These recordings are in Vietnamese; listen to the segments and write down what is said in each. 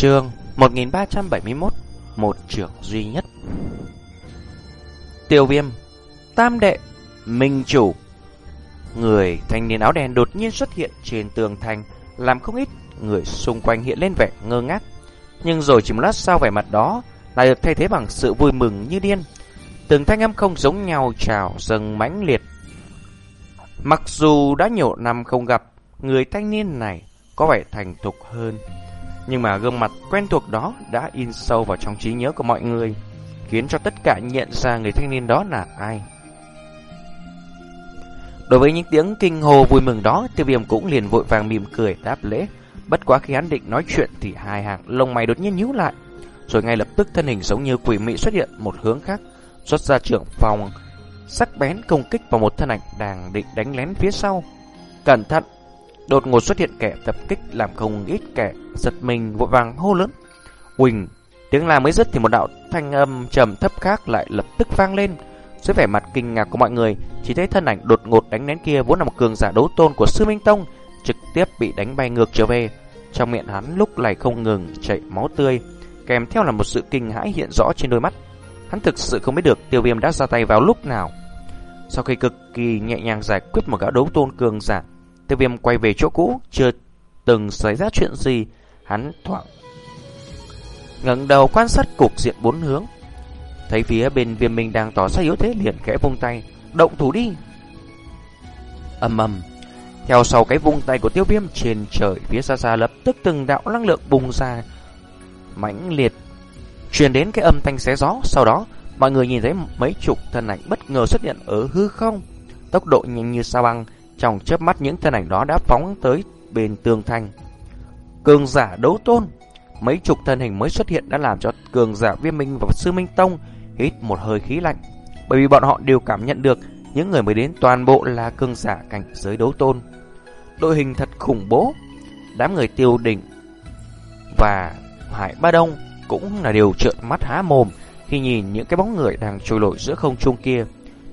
Chương 1371 Một trưởng duy nhất. Tiêu viêm, Tam đệ, Minh chủ. Người thanh niên áo đen đột nhiên xuất hiện trên tường thành, Làm không ít người xung quanh hiện lên vẻ ngơ ngác. Nhưng rồi chỉ một lát sau vẻ mặt đó Lại được thay thế bằng sự vui mừng như điên. Từng thanh âm không giống nhau trào dâng mãnh liệt. Mặc dù đã nhiều năm không gặp, Người thanh niên này có vẻ thành thục hơn nhưng mà gương mặt quen thuộc đó đã in sâu vào trong trí nhớ của mọi người, khiến cho tất cả nhận ra người thanh niên đó là ai. Đối với những tiếng kinh hô vui mừng đó, tiêu viêm cũng liền vội vàng mỉm cười đáp lễ. Bất quá khi hắn định nói chuyện thì hai hàng lông mày đột nhiên nhíu lại, rồi ngay lập tức thân hình giống như quỷ mị xuất hiện một hướng khác, xuất ra trưởng phòng, sắc bén công kích vào một thân ảnh đang định đánh lén phía sau. Cẩn thận! Đột ngột xuất hiện kẻ tập kích làm không ít kẻ giật mình vội vàng hô lớn. Quỳnh, tiếng la mới dứt thì một đạo thanh âm trầm thấp khác lại lập tức vang lên. Dưới vẻ mặt kinh ngạc của mọi người, chỉ thấy thân ảnh đột ngột đánh nén kia vốn là một cường giả đấu tôn của Sư Minh Tông, trực tiếp bị đánh bay ngược trở về. Trong miệng hắn lúc này không ngừng chảy máu tươi, kèm theo là một sự kinh hãi hiện rõ trên đôi mắt. Hắn thực sự không biết được tiêu viêm đã ra tay vào lúc nào. Sau khi cực kỳ nhẹ nhàng giải quyết một gã đấu tôn cường giả, tiêu viêm quay về chỗ cũ, chưa từng xảy ra chuyện gì, hắn thoảng ngẩng đầu quan sát cục diện bốn hướng. Thấy phía bên viêm minh đang tỏ ra yếu thế liền khẽ vung tay, động thủ đi. ầm ầm, theo sau cái vung tay của tiêu viêm trên trời phía xa xa lập tức từng đạo năng lượng bùng ra, mãnh liệt, truyền đến cái âm thanh xé gió. Sau đó, mọi người nhìn thấy mấy chục thân ảnh bất ngờ xuất hiện ở hư không, tốc độ nhanh như sao băng. Trong chớp mắt những thân ảnh đó đã phóng tới bên tường thành. Cường giả đấu tôn, mấy chục thân hình mới xuất hiện đã làm cho cường giả viêm minh và sư minh tông hít một hơi khí lạnh. Bởi vì bọn họ đều cảm nhận được những người mới đến toàn bộ là cường giả cảnh giới đấu tôn. Đội hình thật khủng bố. Đám người tiêu đỉnh và Hải Ba Đông cũng là điều trợn mắt há mồm khi nhìn những cái bóng người đang trôi nổi giữa không trung kia.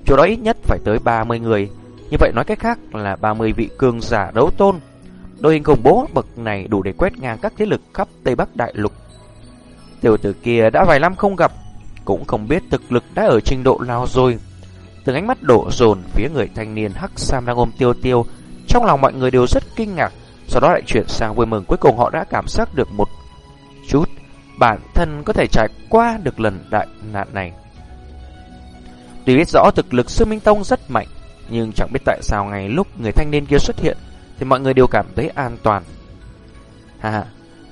Chỗ đó ít nhất phải tới 30 người. Như vậy nói cách khác là 30 vị cường giả đấu tôn. Đội hình khủng bố bậc này đủ để quét ngang các thế lực khắp Tây Bắc Đại Lục. Tiểu tử kia đã vài năm không gặp, cũng không biết thực lực đã ở trình độ nào rồi. Từng ánh mắt đổ dồn phía người thanh niên Hắc Sam đang ôm tiêu tiêu, trong lòng mọi người đều rất kinh ngạc, sau đó lại chuyển sang vui mừng cuối cùng họ đã cảm giác được một chút bản thân có thể trải qua được lần đại nạn này. Tuy biết rõ thực lực Sư Minh Tông rất mạnh, nhưng chẳng biết tại sao ngày lúc người thanh niên kia xuất hiện thì mọi người đều cảm thấy an toàn. Ha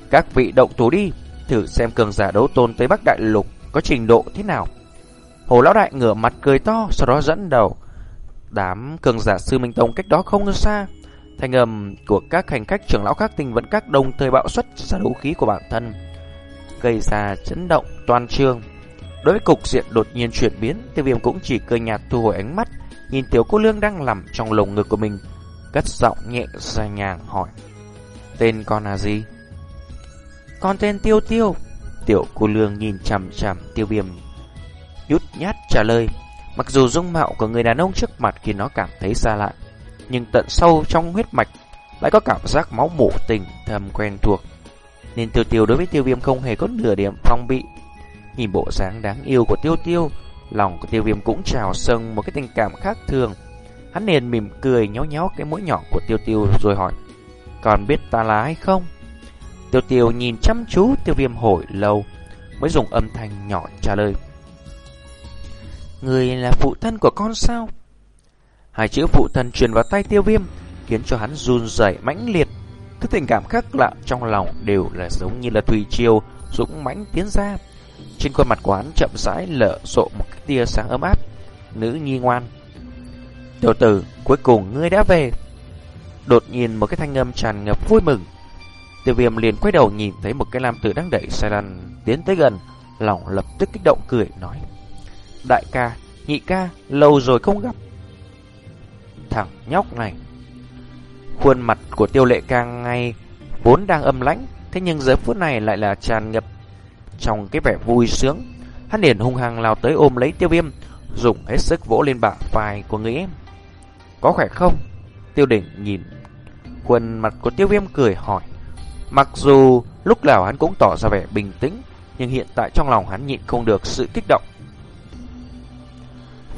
các vị động thủ đi, thử xem cường giả đấu tôn tới Bắc Đại Lục có trình độ thế nào. Hồ Lão Đại ngửa mặt cười to, sau đó dẫn đầu. Đám cường giả sư Minh Tông cách đó không xa. Thanh âm của các hành khách trưởng lão khác tình vẫn các đồng thời bạo xuất ra đấu khí của bản thân. Gây ra chấn động toàn trường. Đối với cục diện đột nhiên chuyển biến, tiêu viêm cũng chỉ cười nhạt thu hồi ánh mắt, nhìn tiểu cô lương đang nằm trong lồng ngực của mình, cất giọng nhẹ ra nhàng hỏi. Tên con là gì? Con tên Tiêu Tiêu. Tiểu cô lương nhìn chằm chằm tiêu viêm. Nhút nhát trả lời. Mặc dù dung mạo của người đàn ông trước mặt khiến nó cảm thấy xa lạ, nhưng tận sâu trong huyết mạch lại có cảm giác máu mủ tình thầm quen thuộc. Nên tiêu tiêu đối với tiêu viêm không hề có nửa điểm phong bị. Nhìn bộ dáng đáng yêu của tiêu tiêu, lòng của tiêu viêm cũng trào sâng một cái tình cảm khác thường. Hắn liền mỉm cười nhéo nhéo cái mũi nhỏ của Tiêu Tiêu rồi hỏi, Còn biết ta là ai không? Tiêu Tiêu nhìn chăm chú tiêu viêm hồi lâu, Mới dùng âm thanh nhỏ trả lời, Người là phụ thân của con sao? Hai chữ phụ thân truyền vào tay tiêu viêm Khiến cho hắn run rẩy mãnh liệt Cái tình cảm khác lạ trong lòng đều là giống như là thủy triều dũng mãnh tiến ra trên khuôn mặt của chậm rãi lở rộ một cái tia sáng ấm áp Nữ nhi ngoan Tiểu tử, cuối cùng ngươi đã về. Đột nhiên một cái thanh âm tràn ngập vui mừng. Tiêu viêm liền quay đầu nhìn thấy một cái nam tử đang đẩy xe lăn tiến tới gần. Lòng lập tức kích động cười nói. Đại ca, nhị ca, lâu rồi không gặp. Thằng nhóc này. Khuôn mặt của tiêu lệ càng ngay vốn đang âm lãnh. Thế nhưng giờ phút này lại là tràn ngập trong cái vẻ vui sướng. Hắn liền hung hăng lao tới ôm lấy tiêu viêm, dùng hết sức vỗ lên bả vai của người em. Có khỏe không? Tiêu đỉnh nhìn khuôn mặt của tiêu viêm cười hỏi. Mặc dù Lúc nào hắn cũng tỏ ra vẻ bình tĩnh, nhưng hiện tại trong lòng hắn nhịn không được sự kích động.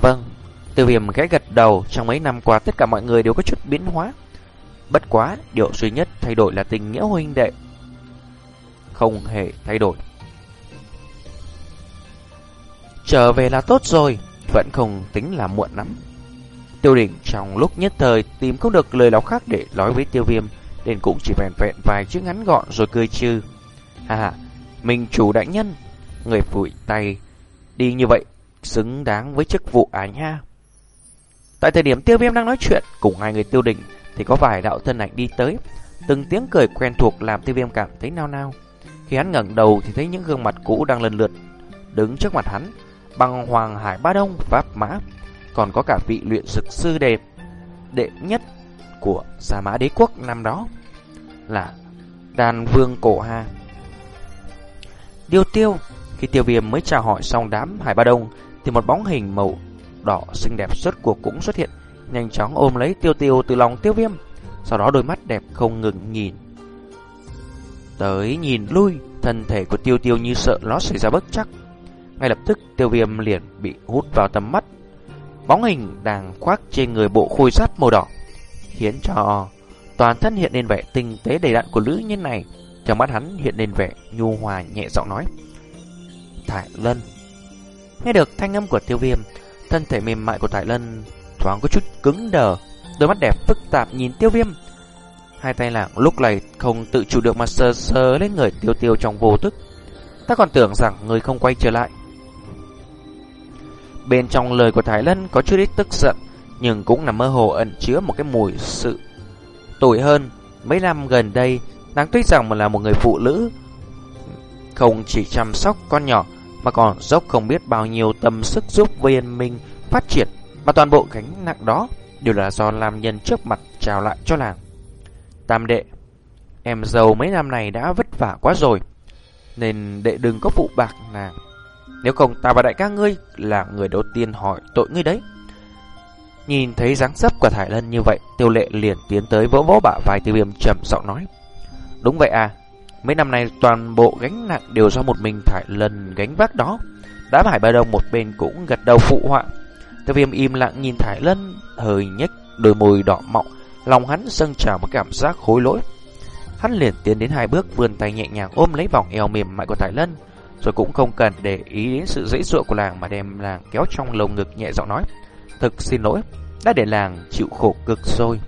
Vâng, tiêu viêm ghé gật đầu, trong mấy năm qua tất cả mọi người đều có chút biến hóa. Bất quá, điều duy nhất thay đổi là tình nghĩa huynh đệ. Không hề thay đổi. Trở về là tốt rồi, vẫn không tính là muộn lắm. Tiêu đỉnh trong lúc nhất thời tìm không được lời nào khác để nói với tiêu viêm, nên cũng chỉ vẹn vẹn vài chữ ngắn gọn rồi cười chư. À, mình chủ đại nhân, người phủi tay, đi như vậy, xứng đáng với chức vụ ái nha. Tại thời điểm tiêu viêm đang nói chuyện cùng hai người tiêu đỉnh thì có vài đạo thân ảnh đi tới, từng tiếng cười quen thuộc làm tiêu viêm cảm thấy nao nao. Khi hắn ngẩng đầu thì thấy những gương mặt cũ đang lần lượt đứng trước mặt hắn, bằng Hoàng Hải Ba Đông, Pháp Mã, còn có cả vị luyện dực sư đẹp đệ nhất của Sa Mã Đế Quốc năm đó là đan Vương Cổ Hà. Điêu tiêu, khi tiêu viêm mới chào hỏi xong đám Hải Ba Đông thì một bóng hình màu đỏ xinh đẹp xuất cuộc cũng xuất hiện, nhanh chóng ôm lấy tiêu tiêu từ lòng tiêu viêm, sau đó đôi mắt đẹp không ngừng nhìn. Tới nhìn lui, thân thể của tiêu tiêu như sợ nó xảy ra bất chắc. Ngay lập tức tiêu viêm liền bị hút vào tầm mắt. Bóng hình đang khoác trên người bộ khôi giáp màu đỏ, khiến cho toàn thân hiện lên vẻ tinh tế đầy đặn của nữ nhân này. Trong mắt hắn hiện lên vẻ nhu hòa nhẹ giọng nói. Thải Lân Nghe được thanh âm của tiêu viêm, thân thể mềm mại của Thải Lân thoáng có chút cứng đờ, đôi mắt đẹp phức tạp nhìn tiêu viêm. Hai tay lạng lúc này không tự chủ được mà sờ sờ lên người tiêu tiêu trong vô thức. Ta còn tưởng rằng người không quay trở lại. Bên trong lời của Thái Lân có chút ít tức giận, nhưng cũng là mơ hồ ẩn chứa một cái mùi sự tồi hơn. Mấy năm gần đây, nàng tuy rằng là một người phụ nữ không chỉ chăm sóc con nhỏ mà còn dốc không biết bao nhiêu tâm sức giúp viên minh phát triển mà toàn bộ gánh nặng đó đều là do làm nhân trước mặt trào lại cho làng. Tam đệ, em giàu mấy năm này đã vất vả quá rồi, nên đệ đừng có phụ bạc nàng. Nếu không ta và đại ca ngươi là người đầu tiên hỏi tội ngươi đấy. Nhìn thấy dáng dấp của Thải Lân như vậy, tiêu lệ liền tiến tới vỗ vỗ bả vai tiêu viêm trầm giọng nói. Đúng vậy à, mấy năm nay toàn bộ gánh nặng đều do một mình Thải Lân gánh vác đó. Đã hải ba đông một bên cũng gật đầu phụ họa. Tiêu viêm im lặng nhìn Thải Lân, hơi nhếch đôi môi đỏ mọng, lòng hắn dâng trào một cảm giác khối lỗi. Hắn liền tiến đến hai bước vươn tay nhẹ nhàng ôm lấy vòng eo mềm mại của Thải Lân, rồi cũng không cần để ý đến sự dễ dụa của làng mà đem làng kéo trong lồng ngực nhẹ giọng nói. Thực xin lỗi, đã để làng chịu khổ cực rồi.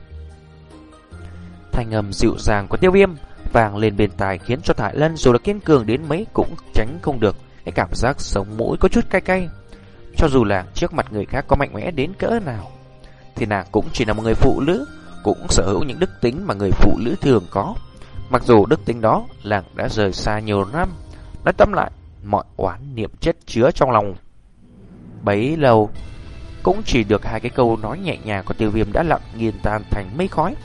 Thanh âm dịu dàng của tiêu viêm vàng lên bên tai khiến cho Thải Lân dù là kiên cường đến mấy cũng tránh không được cái cảm giác sống mũi có chút cay cay. Cho dù là trước mặt người khác có mạnh mẽ đến cỡ nào, thì nàng cũng chỉ là một người phụ nữ, cũng sở hữu những đức tính mà người phụ nữ thường có. Mặc dù đức tính đó làng đã rời xa nhiều năm, nói tâm lại, mọi oán niệm chất chứa trong lòng. Bấy lâu, cũng chỉ được hai cái câu nói nhẹ nhàng của tiêu viêm đã lặng nghiền tan thành mây khói.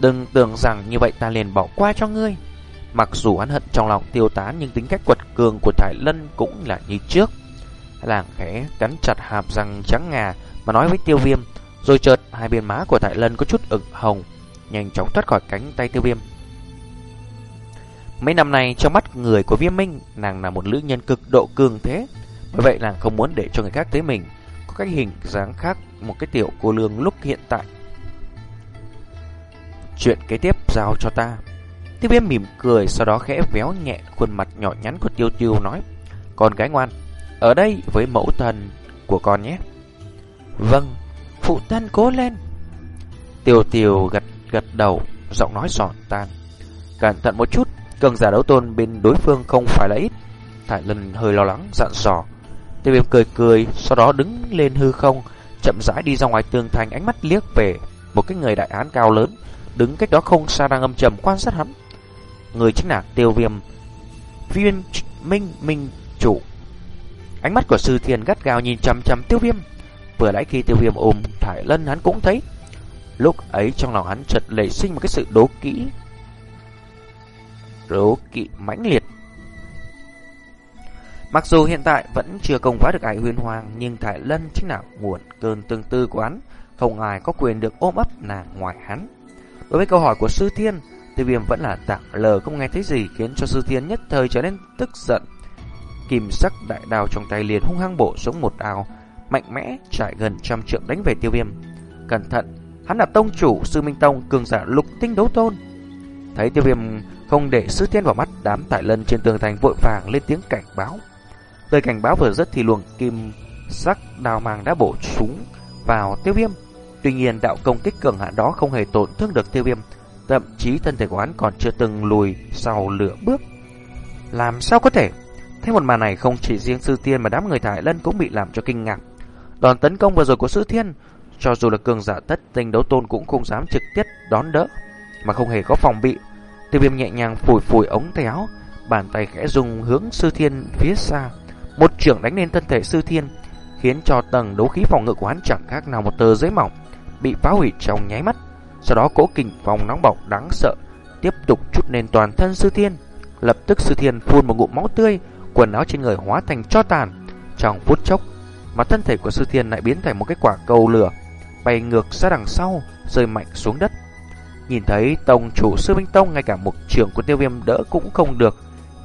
Đừng tưởng rằng như vậy ta liền bỏ qua cho ngươi. Mặc dù hắn hận trong lòng tiêu tán nhưng tính cách quật cường của Thải Lân cũng là như trước. Làng khẽ cắn chặt hàm răng trắng ngà mà nói với tiêu viêm, rồi chợt hai bên má của Thải Lân có chút ửng hồng, nhanh chóng thoát khỏi cánh tay tiêu viêm. Mấy năm nay trong mắt người của viêm minh, nàng là một nữ nhân cực độ cường thế. Bởi vậy nàng không muốn để cho người khác thấy mình có cái hình dáng khác một cái tiểu cô lương lúc hiện tại. Chuyện kế tiếp giao cho ta. Tiêu viêm mỉm cười sau đó khẽ véo nhẹ khuôn mặt nhỏ nhắn của tiêu tiêu nói. Con gái ngoan, ở đây với mẫu thần của con nhé. Vâng, phụ thân cố lên. Tiêu tiêu gật gật đầu, giọng nói giòn tan. Cẩn thận một chút, cường giả đấu tôn bên đối phương không phải là ít. Thải Lân hơi lo lắng, dặn dò. Tiêu viêm cười cười, sau đó đứng lên hư không, chậm rãi đi ra ngoài tường thành ánh mắt liếc về một cái người đại án cao lớn, đứng cách đó không xa đang âm trầm quan sát hắn. Người chính là tiêu viêm, viên minh minh chủ. Ánh mắt của sư thiền gắt gao nhìn chăm chăm tiêu viêm. Vừa nãy khi tiêu viêm ôm Thải Lân hắn cũng thấy. Lúc ấy trong lòng hắn chợt lệ sinh một cái sự đố kỹ đấu kỵ mãnh liệt Mặc dù hiện tại vẫn chưa công phá được ải huyền hoàng, nhưng Thái Lân chính là nguồn cơn tương tư của hắn, không ai có quyền được ôm ấp nàng ngoài hắn. Đối với câu hỏi của Sư Thiên, Tiêu viêm vẫn là tặng lờ không nghe thấy gì khiến cho sư thiên nhất thời trở nên tức giận. Kim sắc đại đào trong tay liền hung hăng bổ xuống một đào, mạnh mẽ trải gần trăm trượng đánh về tiêu viêm. Cẩn thận, hắn là tông chủ sư minh tông cường giả lục tinh đấu tôn. Thấy tiêu viêm không để sư thiên vào mắt đám tại lân trên tường thành vội vàng lên tiếng cảnh báo. Lời cảnh báo vừa dứt thì luồng kim sắc đào màng đã bổ súng vào tiêu viêm. Tuy nhiên đạo công kích cường hạn đó không hề tổn thương được tiêu viêm, thậm chí thân thể của hắn còn chưa từng lùi sau lửa bước. Làm sao có thể? Thế một màn này không chỉ riêng sư tiên mà đám người thải lân cũng bị làm cho kinh ngạc. Đòn tấn công vừa rồi của sư thiên, cho dù là cường giả tất tinh đấu tôn cũng không dám trực tiếp đón đỡ, mà không hề có phòng bị. Tiêu viêm nhẹ nhàng phủi phủi ống tay áo, bàn tay khẽ dùng hướng sư thiên phía xa. Một trưởng đánh lên thân thể sư thiên, khiến cho tầng đấu khí phòng ngự của hắn chẳng khác nào một tờ giấy mỏng, bị phá hủy trong nháy mắt. Sau đó cỗ kình phòng nóng bỏng đáng sợ tiếp tục chút lên toàn thân sư thiên. Lập tức sư thiên phun một ngụm máu tươi, quần áo trên người hóa thành cho tàn. Trong phút chốc, mà thân thể của sư thiên lại biến thành một cái quả cầu lửa, bay ngược ra đằng sau, rơi mạnh xuống đất. Nhìn thấy tông chủ sư minh tông ngay cả một trường của tiêu viêm đỡ cũng không được,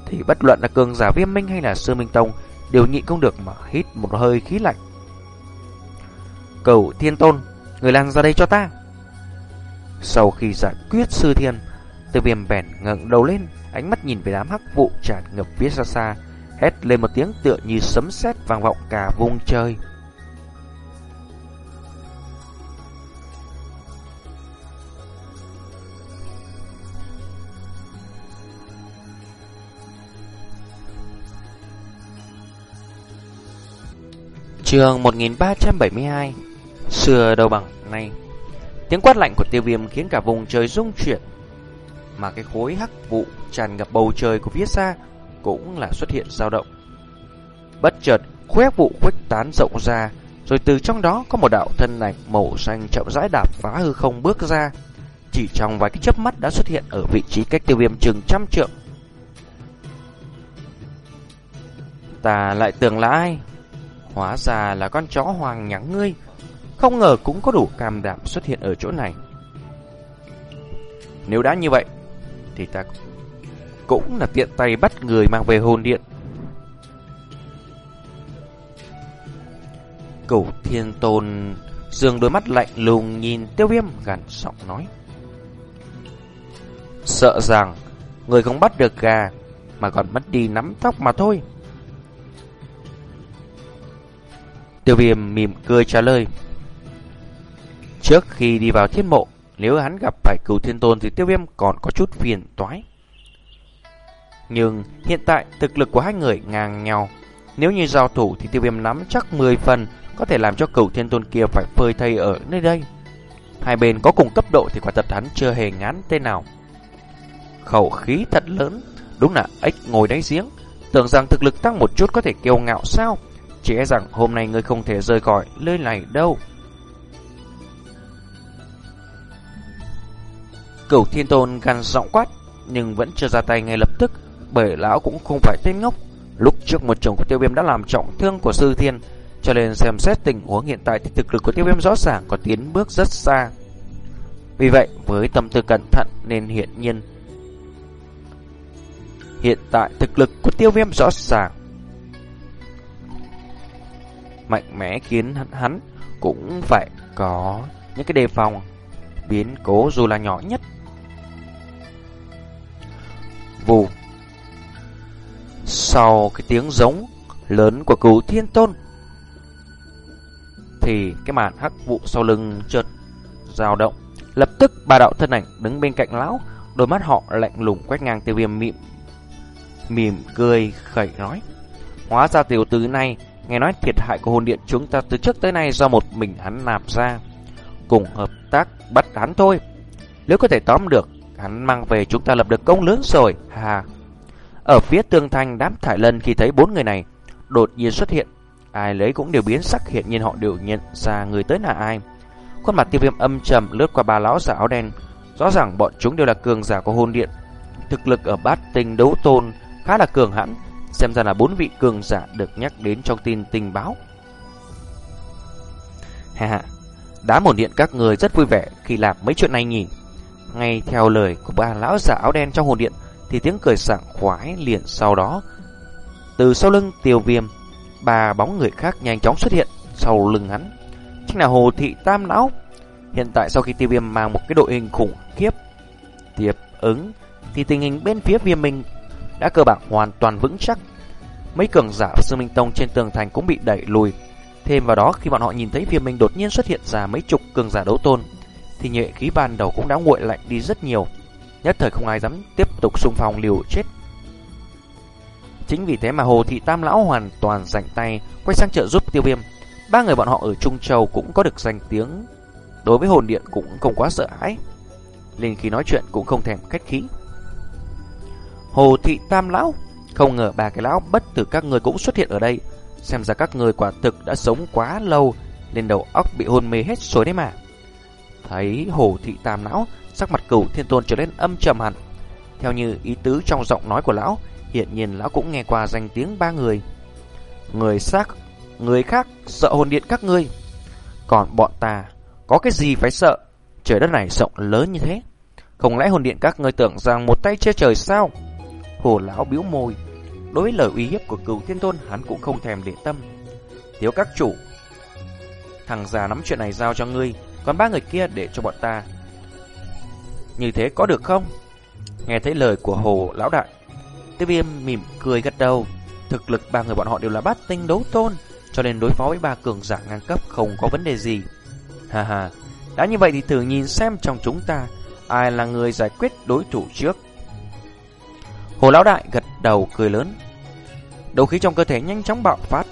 thì bất luận là cường giả viêm minh hay là sư minh tông đều nhịn không được mà hít một hơi khí lạnh. Cầu thiên tôn, người lan ra đây cho ta. Sau khi giải quyết sư thiên, tiêu viêm bèn ngẩng đầu lên, ánh mắt nhìn về đám hắc vụ tràn ngập phía xa xa, hét lên một tiếng tựa như sấm sét vang vọng cả vùng trời. Trường 1372 Xưa đầu bằng nay Tiếng quát lạnh của tiêu viêm khiến cả vùng trời rung chuyển, Mà cái khối hắc vụ tràn ngập bầu trời của phía xa Cũng là xuất hiện dao động. Bất chợt khóe vụ khuếch tán rộng ra, Rồi từ trong đó có một đạo thân lạnh màu xanh chậm rãi đạp phá hư không bước ra. Chỉ trong vài cái chớp mắt đã xuất hiện ở vị trí cách tiêu viêm chừng trăm trượng. Ta lại tưởng là ai? Hóa ra là con chó hoàng nhắn ngươi. Không ngờ cũng có đủ cam đảm xuất hiện ở chỗ này. Nếu đã như vậy, Thì ta cũng là tiện tay bắt người mang về hồn điện. Cửu thiên tôn dường đôi mắt lạnh lùng nhìn tiêu viêm, gằn giọng nói. Sợ rằng Người không bắt được gà Mà còn mất đi nắm tóc mà thôi. Tiêu viêm mỉm cười trả lời. Trước khi đi vào thiên mộ, nếu hắn gặp phải cửu thiên tôn thì tiêu viêm còn có chút phiền toái. Nhưng hiện tại thực lực của hai người ngang nhau. Nếu như giao thủ thì tiêu viêm nắm chắc 10 phần có thể làm cho cửu thiên tôn kia phải phơi thây ở nơi đây. Hai bên có cùng cấp độ thì quả thật hắn chưa hề ngán tên nào. Khẩu khí thật lớn, đúng là ếch ngồi đáy giếng. Tưởng rằng thực lực tăng một chút có thể kiêu ngạo sao? Chỉ e rằng hôm nay ngươi không thể rời khỏi nơi này đâu. Cửu thiên tôn gan giọng quát, nhưng vẫn chưa ra tay ngay lập tức, bởi lão cũng không phải tên ngốc. Lúc trước một chồng của tiêu viêm đã làm trọng thương của sư thiên, cho nên xem xét tình huống hiện tại thì thực lực của tiêu viêm rõ ràng có tiến bước rất xa. Vì vậy, với tâm tư cẩn thận nên hiện nhiên Hiện tại thực lực của tiêu viêm rõ ràng mạnh mẽ khiến hắn cũng phải có những cái đề phòng biến cố dù là nhỏ nhất. Vù Sau cái tiếng giống lớn của cửu thiên tôn thì cái màn hắc vụ sau lưng chợt dao động. Lập tức bà đạo thân ảnh đứng bên cạnh lão, đôi mắt họ lạnh lùng quét ngang tiêu viêm mịm. Mỉm cười khẩy nói. Hóa ra tiểu tử này Nghe nói thiệt hại của hồn điện chúng ta từ trước tới nay do một mình hắn nạp ra. Cùng hợp tác bắt hắn thôi. Nếu có thể tóm được, hắn mang về chúng ta lập được công lớn rồi. Hà. Ở phía tương thanh đám thải lân khi thấy bốn người này đột nhiên xuất hiện. Ai lấy cũng đều biến sắc hiện nhiên họ đều nhận ra người tới là ai. Khuôn mặt tiêu viêm âm trầm lướt qua ba lão giả áo đen. Rõ ràng bọn chúng đều là cường giả của hồn điện. Thực lực ở bát tinh đấu tôn khá là cường hãn Xem ra là bốn vị cường giả được nhắc đến trong tin tình báo. Ha ha, đá một điện các người rất vui vẻ khi làm mấy chuyện này nhỉ. Ngay theo lời của ba lão giả áo đen trong hồn điện thì tiếng cười sảng khoái liền sau đó. Từ sau lưng tiêu viêm, ba bóng người khác nhanh chóng xuất hiện sau lưng hắn. Chính là Hồ Thị Tam Lão. Hiện tại sau khi tiêu viêm mang một cái đội hình khủng khiếp tiếp ứng thì tình hình bên phía viêm minh đã cơ bản hoàn toàn vững chắc. Mấy cường giả sư minh tông trên tường thành cũng bị đẩy lùi. Thêm vào đó, khi bọn họ nhìn thấy viêm minh đột nhiên xuất hiện ra mấy chục cường giả đấu tôn, thì nhuệ khí ban đầu cũng đã nguội lạnh đi rất nhiều. Nhất thời không ai dám tiếp tục xung phong liều chết. Chính vì thế mà Hồ Thị Tam Lão hoàn toàn rảnh tay, quay sang trợ giúp tiêu viêm. Ba người bọn họ ở Trung Châu cũng có được danh tiếng. Đối với hồn điện cũng không quá sợ hãi. Nên khi nói chuyện cũng không thèm khách khí. Hồ Thị Tam Lão. Không ngờ ba cái lão bất tử các người cũng xuất hiện ở đây. Xem ra các người quả thực đã sống quá lâu, Nên đầu óc bị hôn mê hết rồi đấy mà. Thấy Hồ Thị Tam Lão, Sắc mặt cửu thiên tôn trở nên âm trầm hẳn. Theo như ý tứ trong giọng nói của lão Hiện nhiên lão cũng nghe qua danh tiếng ba người. Người xác, Người khác sợ hồn điện các ngươi. Còn bọn ta, Có cái gì phải sợ? Trời đất này rộng lớn như thế. Không lẽ hồn điện các ngươi tưởng rằng một tay che trời sao? Hồ lão biếu môi. Đối với lời uy hiếp của cửu thiên tôn, Hắn cũng không thèm để tâm. Thiếu các chủ, Thằng già nắm chuyện này giao cho ngươi, Còn ba người kia để cho bọn ta. Như thế có được không? Nghe thấy lời của hồ lão đại Tiêu viêm mỉm cười gật đầu. Thực lực ba người bọn họ đều là bát tinh đấu tôn, Cho nên đối phó với ba cường giả ngang cấp Không có vấn đề gì. Hà hà Đã như vậy thì thử nhìn xem trong chúng ta, Ai là người giải quyết đối thủ trước. Hồ lão đại gật đầu cười lớn. Đấu khí trong cơ thể nhanh chóng bạo phát.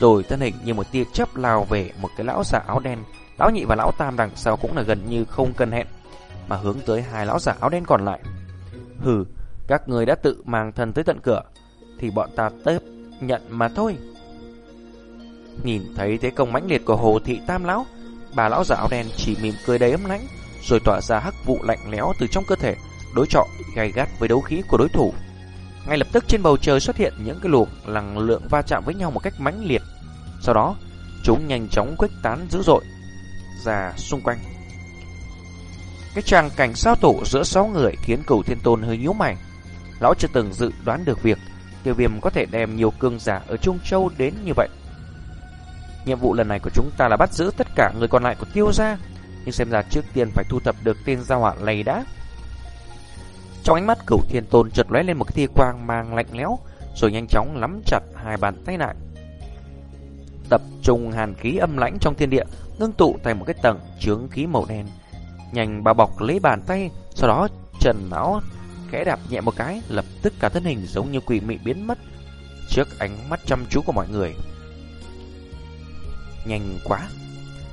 Rồi thân hình như một tia chớp lao về một cái lão giả áo đen. Lão nhị và lão tam đằng sau cũng là gần như không cần hẹn. Mà hướng tới hai lão giả áo đen còn lại. Hừ, các người đã tự mang thân tới tận cửa. Thì bọn ta tiếp nhận mà thôi. Nhìn thấy thế công mãnh liệt của hồ thị tam lão. Bà lão giả áo đen chỉ mỉm cười đầy ấm lãnh. Rồi tỏa ra hắc vụ lạnh lẽo từ trong cơ thể đối chọi gay gắt với đấu khí của đối thủ. Ngay lập tức trên bầu trời xuất hiện những cái luồng năng lượng va chạm với nhau một cách mãnh liệt. Sau đó, chúng nhanh chóng khuếch tán dữ dội ra xung quanh. Cái tràng cảnh sao tổ giữa sáu người khiến cửu thiên tôn hơi nhíu mày. Lão chưa từng dự đoán được việc tiêu viêm có thể đem nhiều cương giả ở Trung Châu đến như vậy. Nhiệm vụ lần này của chúng ta là bắt giữ tất cả người còn lại của tiêu gia. Nhưng xem ra trước tiên phải thu thập được tên gia hỏa này đã. Trong ánh mắt cửu thiên tôn chợt lóe lên một cái tia quang mang lạnh lẽo, rồi nhanh chóng nắm chặt hai bàn tay lại. Tập trung hàn khí âm lãnh trong thiên địa, ngưng tụ thành một cái tầng chướng khí màu đen, nhanh bao bọc lấy bàn tay, sau đó trần não khẽ đạp nhẹ một cái, lập tức cả thân hình giống như quỷ mị biến mất trước ánh mắt chăm chú của mọi người. Nhanh quá!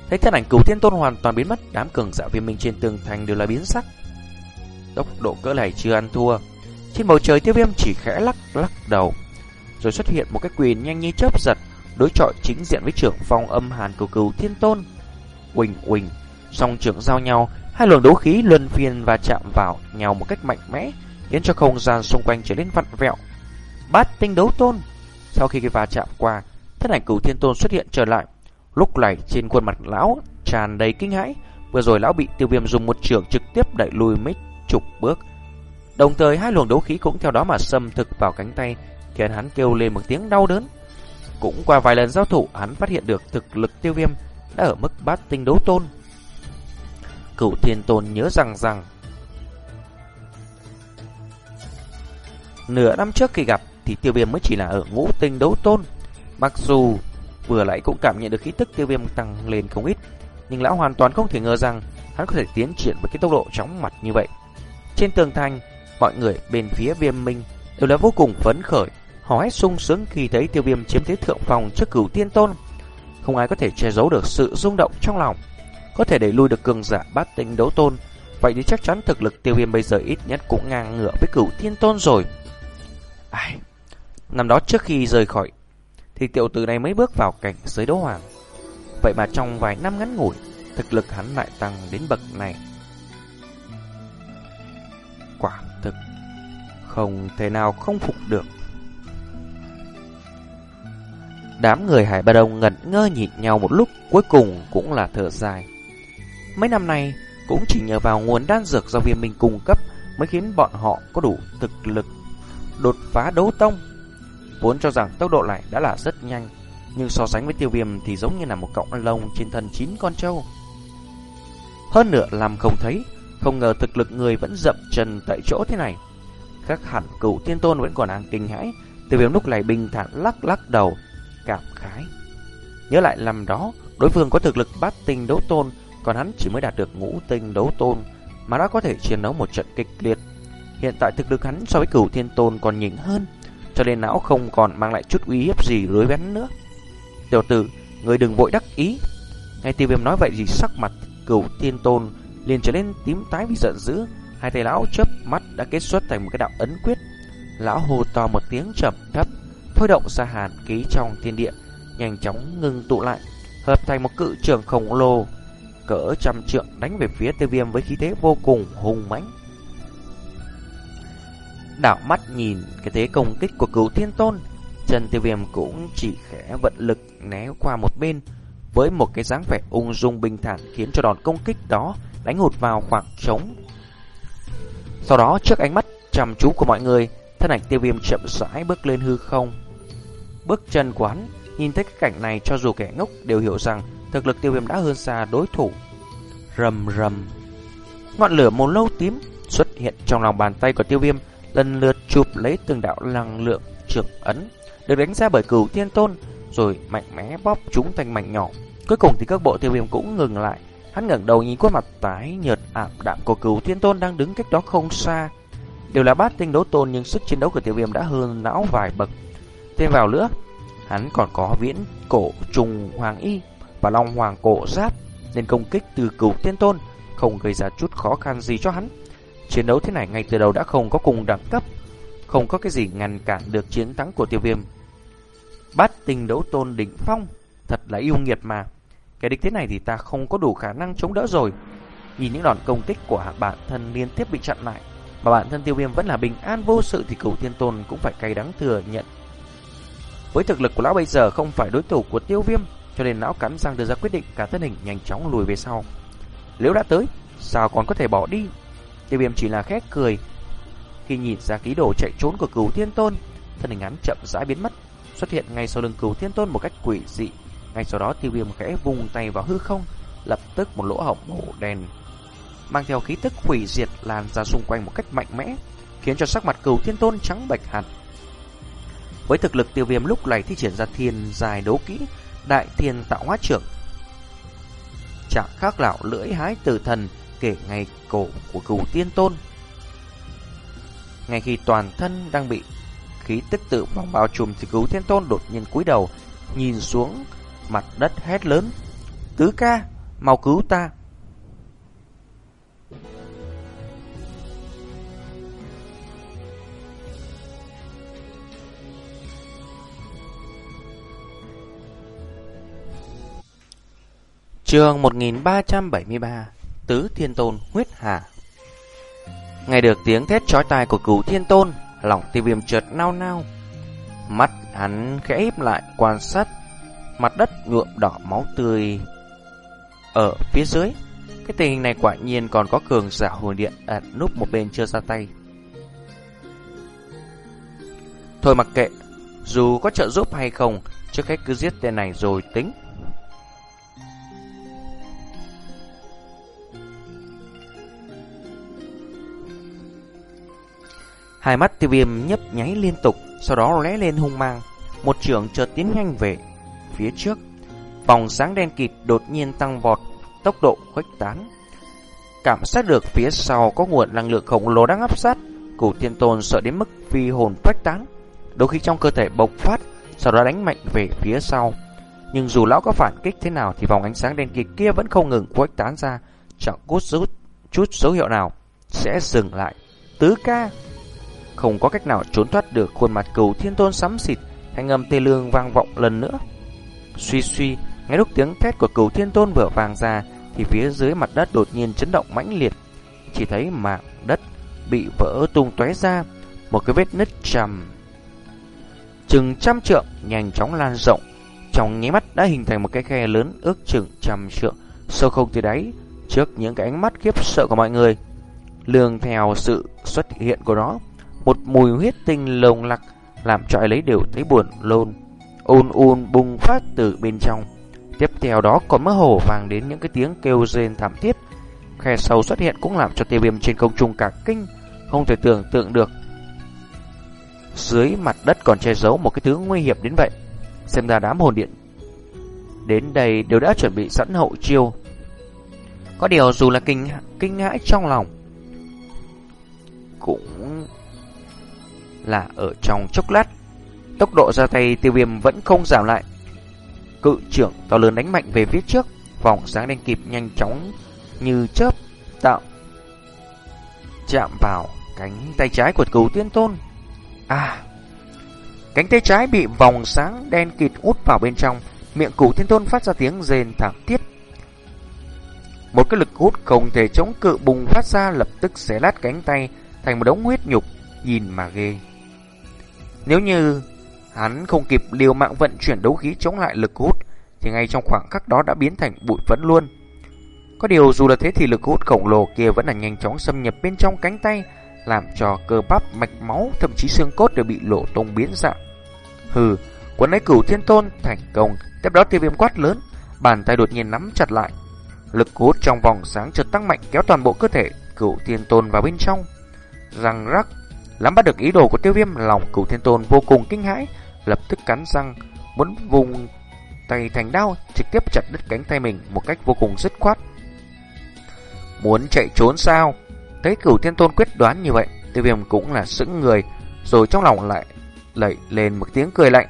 Thấy thân ảnh cửu thiên tôn hoàn toàn biến mất, đám cường giả viên minh trên tường thành đều là biến sắc. Tốc độ cỡ này chưa ăn thua. Trên bầu trời tiêu viêm chỉ khẽ lắc lắc đầu, Rồi xuất hiện một cái quyền nhanh như chớp giật, Đối chọi chính diện với trưởng phong âm hàn cầu cừu thiên tôn. Quỳnh quỳnh, Song trưởng giao nhau, Hai luồng đấu khí luân phiên và chạm vào nhau một cách mạnh mẽ, Khiến cho không gian xung quanh trở nên vặn vẹo. Bát tinh đấu tôn, Sau khi cái va chạm qua, Thân ảnh cửu thiên tôn xuất hiện trở lại. Lúc này, trên khuôn mặt lão tràn đầy kinh hãi, Vừa rồi lão bị tiêu viêm dùng một trường trực tiếp đẩy lùi mấy chục bước. Đồng thời hai luồng đấu khí cũng theo đó mà xâm thực vào cánh tay, khiến hắn kêu lên một tiếng đau đớn. Cũng qua vài lần giao thủ, hắn phát hiện được thực lực tiêu viêm đã ở mức bát tinh đấu tôn. Cửu thiên tôn nhớ rằng rằng Nửa năm trước khi gặp thì tiêu viêm mới chỉ là ở ngũ tinh đấu tôn. Mặc dù vừa lại cũng cảm nhận được khí tức tiêu viêm tăng lên không ít, nhưng lão hoàn toàn không thể ngờ rằng hắn có thể tiến triển với cái tốc độ chóng mặt như vậy. Trên tường thành, mọi người bên phía viêm minh đều là vô cùng phấn khởi, hò hét sung sướng khi thấy tiêu viêm chiếm thế thượng phòng trước cửu tiên tôn. Không ai có thể che giấu được sự rung động trong lòng. Có thể đẩy lui được cường giả bát tinh đấu tôn, vậy thì chắc chắn thực lực tiêu viêm bây giờ ít nhất cũng ngang ngửa với cửu tiên tôn rồi. Ai... Năm đó trước khi rời khỏi, thì tiểu tử này mới bước vào cảnh giới đấu hoàng. Vậy mà trong vài năm ngắn ngủi, thực lực hắn lại tăng đến bậc này. Không thể nào không phục được Đám người Hải Ba Đông ngẩn ngơ nhìn nhau một lúc Cuối cùng cũng là thở dài Mấy năm nay cũng chỉ nhờ vào nguồn đan dược do viêm minh cung cấp mới khiến bọn họ có đủ thực lực đột phá đấu tông. Vốn cho rằng tốc độ này đã là rất nhanh, nhưng so sánh với tiêu viêm thì giống như là một cọng lông trên thân chín con trâu. Hơn nữa làm không thấy, không ngờ thực lực người vẫn dậm chân tại chỗ thế này. Khác hẳn cựu thiên tôn vẫn còn đang kinh hãi, tiêu viêm lúc này bình thản lắc lắc đầu, cảm khái. Nhớ lại làm đó, đối phương có thực lực bát tinh đấu tôn, còn hắn chỉ mới đạt được ngũ tinh đấu tôn, mà đã có thể chiến đấu một trận kịch liệt. Hiện tại thực lực hắn so với cửu thiên tôn còn nhỉnh hơn, cho nên não không còn mang lại chút uy hiếp gì đối với hắn nữa. Tiểu tử, người đừng vội đắc ý. Ngay tiêu viêm nói vậy thì sắc mặt cửu thiên tôn liền trở lên tím tái vì giận dữ. Hai tay lão chớp mắt đã kết xuất thành một cái đạo ấn quyết. Lão hô to một tiếng trầm thấp, thôi động ra hàn ký trong thiên địa, nhanh chóng ngưng tụ lại, hợp thành một cự trường khổng lồ cỡ trăm trượng đánh về phía tiêu viêm với khí thế vô cùng hùng mãnh. Đảo mắt nhìn cái thế công kích của cửu thiên tôn, chân tiêu viêm cũng chỉ khẽ vận lực né qua một bên, với một cái dáng vẻ ung dung bình thản khiến cho đòn công kích đó đánh hụt vào khoảng trống. Sau đó trước ánh mắt chăm chú của mọi người, thân ảnh tiêu viêm chậm rãi bước lên hư không. Bước chân quán, nhìn thấy cái cảnh này cho dù kẻ ngốc đều hiểu rằng thực lực tiêu viêm đã hơn xa đối thủ. Rầm rầm. Ngọn lửa màu lâu tím xuất hiện trong lòng bàn tay của tiêu viêm, lần lượt chụp lấy từng đạo năng lượng trưởng ấn, được đánh ra bởi cửu thiên tôn, rồi mạnh mẽ bóp chúng thành mảnh nhỏ. Cuối cùng thì các bộ tiêu viêm cũng ngừng lại. Hắn ngẩng đầu nhìn khuôn mặt tái nhợt ảm đạm của cửu thiên tôn đang đứng cách đó không xa. Đều là bát tinh đấu tôn nhưng sức chiến đấu của tiêu viêm đã hơn não vài bậc. Thêm vào nữa, hắn còn có viễn cổ trùng hoàng y và long hoàng cổ giáp nên công kích từ cửu thiên tôn không gây ra chút khó khăn gì cho hắn. Chiến đấu thế này ngay từ đầu đã không có cùng đẳng cấp, không có cái gì ngăn cản được chiến thắng của tiêu viêm. Bát tinh đấu tôn đỉnh phong, thật là yêu nghiệt mà. Cái địch thế này thì ta không có đủ khả năng chống đỡ rồi. Nhìn những đòn công kích của bản thân liên tiếp bị chặn lại, mà bản thân tiêu viêm vẫn là bình an vô sự thì cửu thiên tôn cũng phải cay đắng thừa nhận. Với thực lực của lão bây giờ không phải đối thủ của tiêu viêm, cho nên lão cắn răng đưa ra quyết định cả thân hình nhanh chóng lùi về sau. Nếu đã tới, sao còn có thể bỏ đi? Tiêu viêm chỉ là khét cười. Khi nhìn ra ký đồ chạy trốn của cửu thiên tôn, thân hình hắn chậm rãi biến mất, xuất hiện ngay sau lưng cửu thiên tôn một cách quỷ dị. Ngay sau đó tiêu viêm khẽ vùng tay vào hư không, lập tức một lỗ hổng màu đen mang theo khí tức hủy diệt lan ra xung quanh một cách mạnh mẽ, khiến cho sắc mặt cửu thiên tôn trắng bệch hẳn. Với thực lực tiêu viêm lúc này thi triển ra thiên dài đấu kỹ, đại thiên tạo hóa trưởng. Chẳng khác lão lưỡi hái tử thần kể ngay cổ của cửu tiên tôn. Ngay khi toàn thân đang bị khí tức tự vòng bao trùm thì cửu thiên tôn đột nhiên cúi đầu, nhìn xuống mặt đất hét lớn. Tứ ca, mau cứu ta! Trường 1373 Tứ Thiên Tôn Huyết Hà Nghe được tiếng thét trói tai của cửu Thiên Tôn Lòng tiêu viêm chợt nao nao Mắt hắn khẽ híp lại quan sát Mặt đất nhuộm đỏ máu tươi Ở phía dưới. Cái tình hình này quả nhiên còn có cường giả hồn điện ẩn núp một bên chưa ra tay. Thôi mặc kệ Dù có trợ giúp hay không Trước hết cứ giết tên này rồi tính. Hai mắt tiêu viêm nhấp nháy liên tục, sau đó lóe lên hung mang. Một trường chợt tiến nhanh về phía trước. Vòng sáng đen kịt đột nhiên tăng vọt, tốc độ khuếch tán. Cảm giác được phía sau có nguồn năng lượng khổng lồ đang áp sát, cổ tiên tôn sợ đến mức phi hồn khuếch tán. Đôi khi trong cơ thể bộc phát, sau đó đánh mạnh về phía sau. Nhưng dù lão có phản kích thế nào thì vòng ánh sáng đen kịt kia vẫn không ngừng khuếch tán ra, chẳng cốt rút chút dấu hiệu nào sẽ dừng lại. Tứ ca không có cách nào trốn thoát được khuôn mặt cừu thiên tôn sắm xịt, thanh âm tê lương vang vọng lần nữa. Suy suy, ngay lúc tiếng thét của cửu thiên tôn vừa vang ra, thì phía dưới mặt đất đột nhiên chấn động mãnh liệt. Chỉ thấy mảng đất bị vỡ tung tóe ra, một cái vết nứt trầm. Chừng trăm trượng nhanh chóng lan rộng, trong nháy mắt đã hình thành một cái khe lớn ước chừng trăm trượng, sâu không tới đáy, trước những cái ánh mắt khiếp sợ của mọi người. Lường theo sự xuất hiện của nó, một mùi huyết tinh lồng lặc làm cho ai lấy đều thấy buồn lôn ùn ùn bùng phát từ bên trong. Tiếp theo đó còn mơ hồ vang đến những cái tiếng kêu rên thảm thiết. Khe sâu xuất hiện cũng làm cho tiêu viêm trên không trung cả kinh, không thể tưởng tượng được. Dưới mặt đất còn che giấu một cái thứ nguy hiểm đến vậy. Xem ra đám hồn điện đến đây đều đã chuẩn bị sẵn hậu chiêu. Có điều dù là kinh kinh hãi trong lòng, cũng là ở trong chốc lát. Tốc độ ra tay tiêu viêm vẫn không giảm lại. Cự trưởng to lớn đánh mạnh về phía trước, vòng sáng đen kịp nhanh chóng như chớp tạo chạm vào cánh tay trái của cửu tiên tôn. À, cánh tay trái bị vòng sáng đen kịt út vào bên trong, miệng cửu tiên tôn phát ra tiếng rền thảm thiết. Một cái lực hút không thể chống cự bùng phát ra lập tức xé lát cánh tay thành một đống huyết nhục, nhìn mà ghê. Nếu như hắn không kịp liều mạng vận chuyển đấu khí chống lại lực hút, thì ngay trong khoảng khắc đó đã biến thành bụi phấn luôn. Có điều dù là thế thì lực hút khổng lồ kia vẫn là nhanh chóng xâm nhập bên trong cánh tay, làm cho cơ bắp, mạch máu, thậm chí xương cốt đều bị lộ tung biến dạng. Hừ, quấn lấy cửu thiên tôn thành công, tiếp đó tiêu viêm quát lớn, bàn tay đột nhiên nắm chặt lại. Lực hút trong vòng sáng chợt tăng mạnh kéo toàn bộ cơ thể cửu thiên tôn vào bên trong. Răng rắc, lắm bắt được ý đồ của tiêu viêm, lòng cửu thiên tôn vô cùng kinh hãi, lập tức cắn răng, muốn vùng tay thành đao, trực tiếp chặt đứt cánh tay mình một cách vô cùng dứt khoát. Muốn chạy trốn sao? Thấy cửu thiên tôn quyết đoán như vậy, tiêu viêm cũng là sững người, rồi trong lòng lại lẩy lên một tiếng cười lạnh.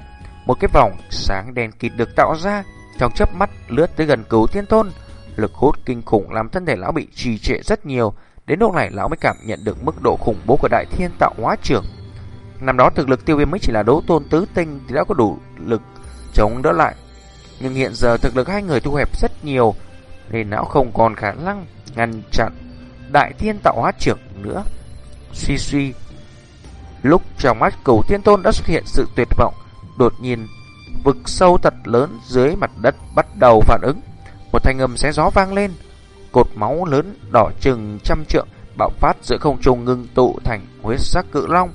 Một cái vòng sáng đen kịt được tạo ra, trong chớp mắt lướt tới gần cửu thiên tôn. Lực hút kinh khủng làm thân thể lão bị trì trệ rất nhiều, đến lúc này lão mới cảm nhận được mức độ khủng bố của đại thiên tạo hóa trưởng. Năm đó thực lực tiêu viêm mới chỉ là đấu tôn tứ tinh thì đã có đủ lực chống đỡ lại. Nhưng hiện giờ thực lực hai người thu hẹp rất nhiều, nên não không còn khả năng ngăn chặn đại thiên tạo hóa trưởng nữa. Suy suy, lúc trong mắt cầu thiên tôn đã xuất hiện sự tuyệt vọng, đột nhiên vực sâu thật lớn dưới mặt đất bắt đầu phản ứng. Một thanh âm xé gió vang lên, cột máu lớn đỏ chừng trăm trượng bạo phát giữa không trung ngưng tụ thành huyết sắc cự long.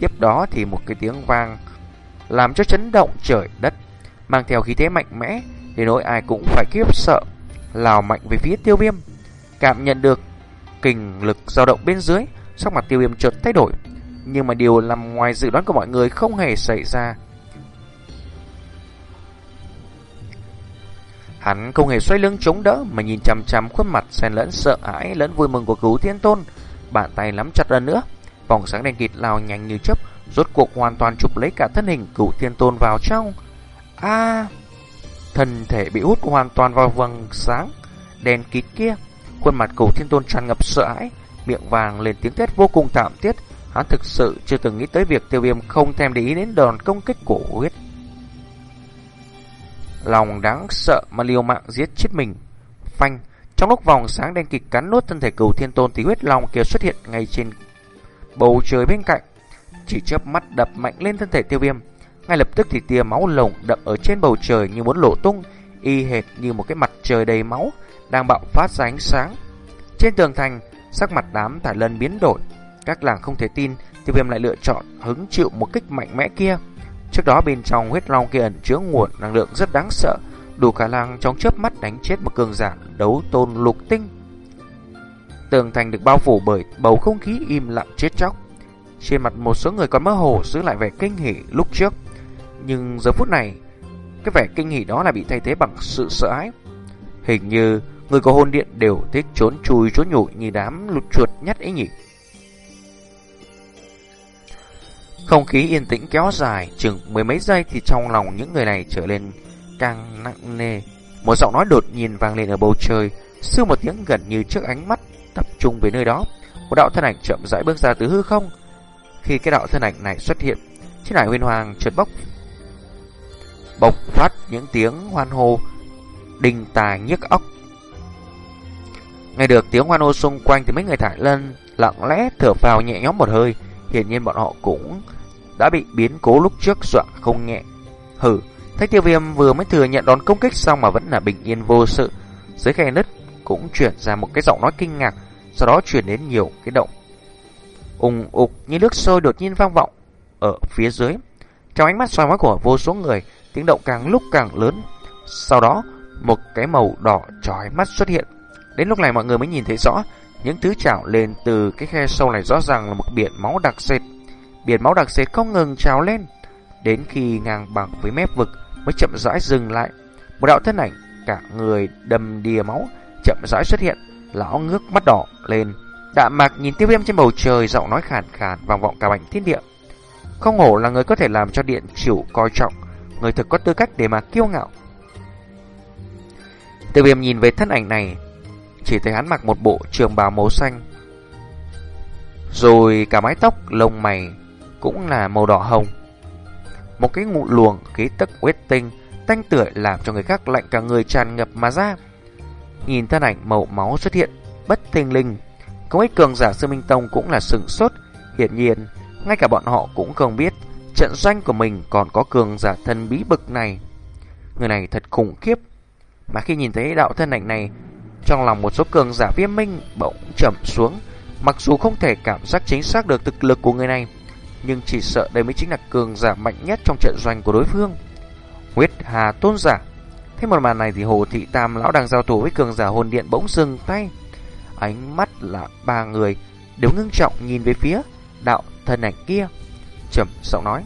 Tiếp đó thì một cái tiếng vang làm cho chấn động trời đất, mang theo khí thế mạnh mẽ, để nỗi ai cũng phải kiếp sợ, lào mạnh về phía tiêu viêm. Cảm nhận được kình lực dao động bên dưới, sắc mặt tiêu viêm chợt thay đổi. Nhưng mà điều làm ngoài dự đoán của mọi người không hề xảy ra. Hắn không hề xoay lưng chống đỡ mà nhìn chằm chằm khuôn mặt xen lẫn sợ hãi lẫn vui mừng của cứu thiên tôn. Bàn tay nắm chặt lần nữa, vòng sáng đen kịt lao nhanh như chớp, rốt cuộc hoàn toàn chụp lấy cả thân hình cửu thiên tôn vào trong. A, thân thể bị hút hoàn toàn vào vầng sáng đen kịt kia. Khuôn mặt cửu thiên tôn tràn ngập sợ hãi, miệng vàng lên tiếng thét vô cùng thảm thiết. Hắn thực sự chưa từng nghĩ tới việc tiêu viêm không thèm để ý đến đòn công kích của huyết. Lòng đáng sợ mà liều mạng giết chết mình. Phanh, trong lúc vòng sáng đen kịch cắn nuốt thân thể cửu thiên tôn thì huyết long kia xuất hiện ngay trên bầu trời bên cạnh. Chỉ chớp mắt đập mạnh lên thân thể tiêu viêm. Ngay lập tức thì tia máu lồng đậm ở trên bầu trời như muốn lộ tung, y hệt như một cái mặt trời đầy máu đang bạo phát ra ánh sáng. Trên tường thành, sắc mặt đám thải lân biến đổi. Các làng không thể tin, tiêu viêm lại lựa chọn hứng chịu một kích mạnh mẽ kia. Trước đó bên trong huyết long kia ẩn chứa nguồn năng lượng rất đáng sợ, đủ khả năng trong chớp mắt đánh chết một cường giả đấu tôn lục tinh. Tường thành được bao phủ bởi bầu không khí im lặng chết chóc. Trên mặt một số người còn mơ hồ giữ lại vẻ kinh hỉ lúc trước. Nhưng giờ phút này, cái vẻ kinh hỉ đó lại bị thay thế bằng sự sợ hãi. Hình như người có hôn điện đều thích trốn chui trốn nhủi như đám lụt chuột nhất ấy nhỉ. Không khí yên tĩnh kéo dài chừng mười mấy giây thì trong lòng những người này trở lên càng nặng nề. Một giọng nói đột nhiên vang lên ở bầu trời, sư một tiếng gần như trước ánh mắt tập trung về nơi đó. Một đạo thân ảnh chậm rãi bước ra từ hư không. Khi cái đạo thân ảnh này xuất hiện, trên hải huyền hoàng chợt bốc bộc phát những tiếng hoan hô đình tài nhức óc. Nghe được tiếng hoan hô xung quanh thì mấy người thải lân lặng lẽ thở vào nhẹ nhõm một hơi, hiển nhiên bọn họ cũng đã bị biến cố lúc trước dọa không nhẹ. hừ thái tiêu viêm vừa mới thừa nhận đón công kích xong mà vẫn là bình yên vô sự. Dưới khe nứt cũng chuyển ra một cái giọng nói kinh ngạc, sau đó chuyển đến nhiều cái động. Ùng ục như nước sôi đột nhiên vang vọng ở phía dưới. Trong ánh mắt soi mói của vô số người, tiếng động càng lúc càng lớn. Sau đó, một cái màu đỏ chói mắt xuất hiện. Đến lúc này mọi người mới nhìn thấy rõ, những thứ trào lên từ cái khe sâu này rõ ràng là một biển máu đặc sệt. Biển máu đặc sệt không ngừng trào lên, đến khi ngang bằng với mép vực mới chậm rãi dừng lại. Một đạo thân ảnh, cả người đầm đìa máu, chậm rãi xuất hiện, lão ngước mắt đỏ lên. Đạm mạc nhìn tiêu viêm trên bầu trời, giọng nói khàn khàn vang vọng cả mảnh thiên địa. Không hổ là người có thể làm cho điện chủ coi trọng, người thực có tư cách để mà kiêu ngạo. Tiêu viêm nhìn về thân ảnh này, chỉ thấy hắn mặc một bộ trường bào màu xanh. Rồi cả mái tóc, lông mày cũng là màu đỏ hồng. Một cái ngụ luồng khí tức huyết tinh, tanh tưởi làm cho người khác lạnh cả người tràn ngập mà ra. Nhìn thân ảnh màu máu xuất hiện, bất thình linh. Không ít cường giả sư Minh Tông cũng là sừng sốt. Hiển nhiên, ngay cả bọn họ cũng không biết trận doanh của mình còn có cường giả thân bí bực này. Người này thật khủng khiếp. Mà khi nhìn thấy đạo thân ảnh này, trong lòng một số cường giả viêm minh bỗng chậm xuống. Mặc dù không thể cảm giác chính xác được thực lực của người này, nhưng chỉ sợ đây mới chính là cường giả mạnh nhất trong trận doanh của đối phương. Huyết Hà Tôn giả. Thế một màn này thì Hồ Thị Tam lão đang giao thủ với cường giả hồn điện bỗng dừng tay. Ánh mắt là ba người đều ngưng trọng nhìn về phía đạo thân ảnh kia. Trầm giọng nói.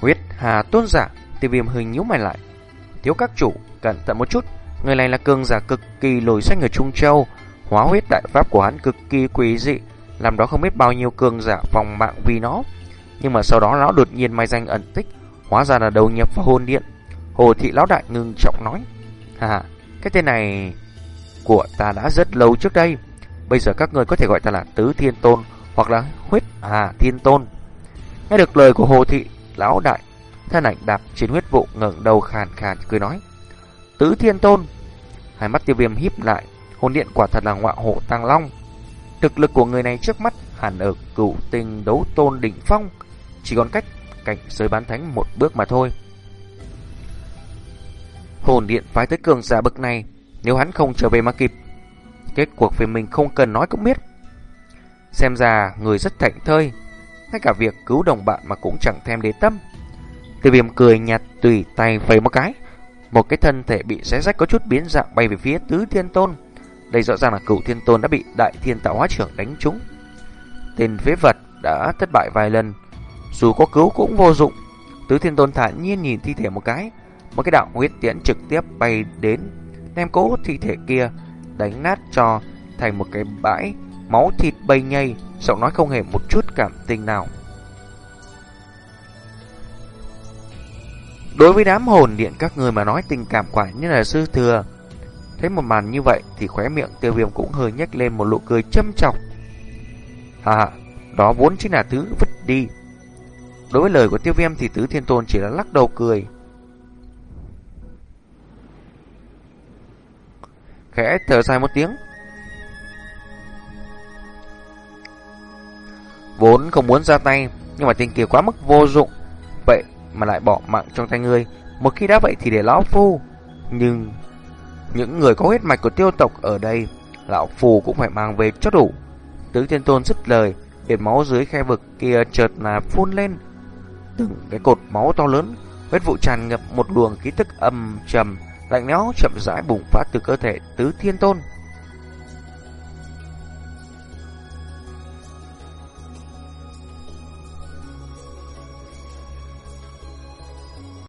Huyết Hà Tôn giả, tiêu viêm hơi nhíu mày lại. Thiếu các chủ, cẩn thận một chút. Người này là cường giả cực kỳ lồi xanh ở Trung Châu. Hóa huyết đại pháp của hắn cực kỳ quý dị, làm đó không biết bao nhiêu cường giả phòng mạng vì nó. Nhưng mà sau đó lão đột nhiên mai danh ẩn tích, hóa ra là đầu nhập vào hồn điện. Hồ thị lão đại ngừng trọng nói. Hà, cái tên này của ta đã rất lâu trước đây. Bây giờ các người có thể gọi ta là Tứ Thiên Tôn hoặc là Huyết Hà Thiên Tôn. Nghe được lời của Hồ thị lão đại, thân ảnh đạp trên huyết vụ ngẩng đầu khàn khàn cười nói. Tứ Thiên Tôn. Hai mắt tiêu viêm híp lại, hồn điện quả thật là ngọa hộ tăng long. Thực lực của người này trước mắt hẳn ở cựu tinh đấu tôn đỉnh phong, chỉ còn cách cảnh giới bán thánh một bước mà thôi. Hồn điện phái tới cường giả bậc này, nếu hắn không trở về mà kịp, kết cuộc về mình không cần nói cũng biết. Xem ra người rất thạnh thơi, ngay cả việc cứu đồng bạn mà cũng chẳng thèm để tâm. Tiêu viêm cười nhạt tùy tay vầy một cái, một cái thân thể bị xé rách có chút biến dạng bay về phía tứ thiên tôn. Đây rõ ràng là cửu thiên tôn đã bị đại thiên tạo hóa trưởng đánh trúng. Tên phế vật đã thất bại vài lần, dù có cứu cũng vô dụng. Tứ thiên tôn thản nhiên nhìn thi thể một cái, một cái đạo huyết tiễn trực tiếp bay đến, đem cố thi thể kia đánh nát cho thành một cái bãi máu thịt bay nhây, giọng nói không hề một chút cảm tình nào. Đối với đám hồn điện các người mà nói tình cảm quả như là sư thừa. Thấy một màn như vậy thì khóe miệng tiêu viêm cũng hơi nhếch lên một nụ cười châm chọc. À, đó vốn chính là thứ vứt đi. Đối với lời của tiêu viêm thì tứ thiên tôn chỉ là lắc đầu cười. Khẽ thở dài một tiếng. Vốn không muốn ra tay, nhưng mà tên kia quá mức vô dụng. Vậy mà lại bỏ mạng trong tay ngươi. Một khi đã vậy thì để lão phu. Nhưng những người có huyết mạch của tiêu tộc ở đây, lão phù cũng phải mang về cho đủ. Tứ Thiên Tôn dứt lời, biển máu dưới khe vực kia chợt là phun lên. Từng cái cột máu to lớn, vết vụ tràn ngập một luồng khí tức âm trầm, lạnh lẽo chậm rãi bùng phát từ cơ thể Tứ Thiên Tôn.